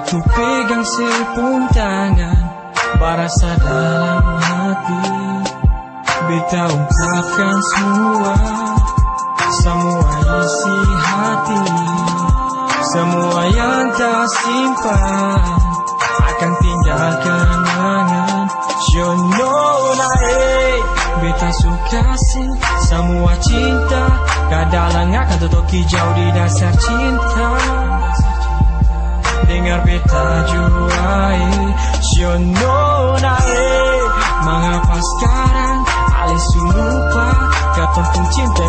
Ku pegang sepung tangan Barasa dalam hati. Beta ungkapkan semua Semua isi hati. Semua yang tak simpan Akan tinggal kenangan You know eh Beta suka sih Semua cinta Kadalang akan tutup hijau di dasar cinta dengar beta juai Siono nae Mengapa sekarang Alis lupa? Kata pun cinta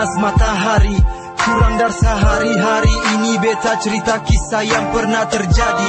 Panas matahari Kurang dari sehari-hari. Ini beta cerita kisah yang pernah terjadi.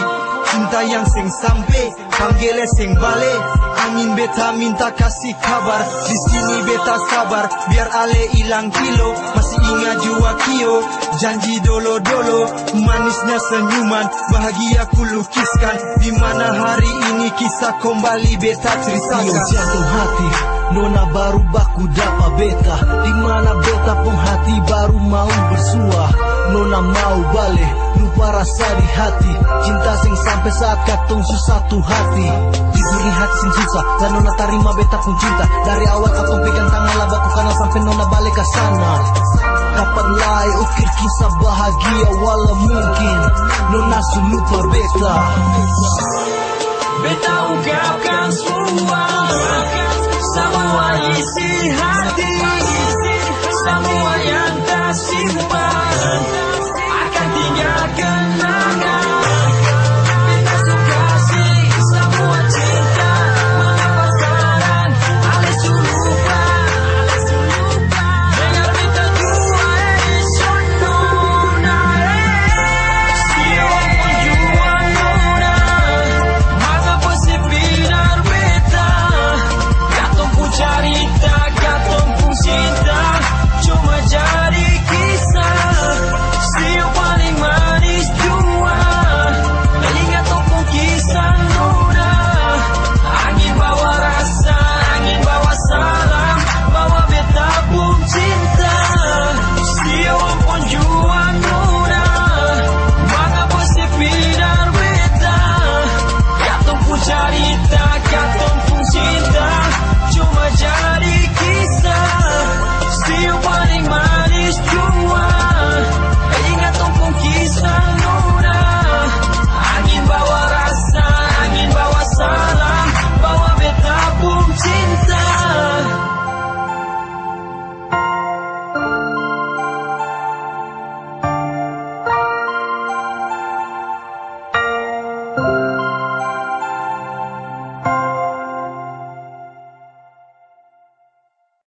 Cinta yang sing sampai Panggilnya sing balik Angin beta minta kasih kabar. Di sini beta sabar Biar ale hilang kilo. Masih ingat jua kio Janji dolo-dolo. Manisnya senyuman Bahagia ku lukiskan. Di mana hari ini kisah kembali beta ceritakan. Yang jatuh hati Nona baru baku dapat beta. Di mana beta pun hati baru mau bersua Nona mau balik Lupa rasa di hati. Cinta sing sampai saat katong susah tuh hati. Diberi hati sing susah Dan nona terima beta pun cinta. Dari awal katong pegang tangan lah baku kenal Sampai nona balik ke sana. Kapan lai ukir kisah bahagia Walau mungkin? Nona lupa beta. Beta ungkapkan semua Semua isi hati Semua yang tak simpan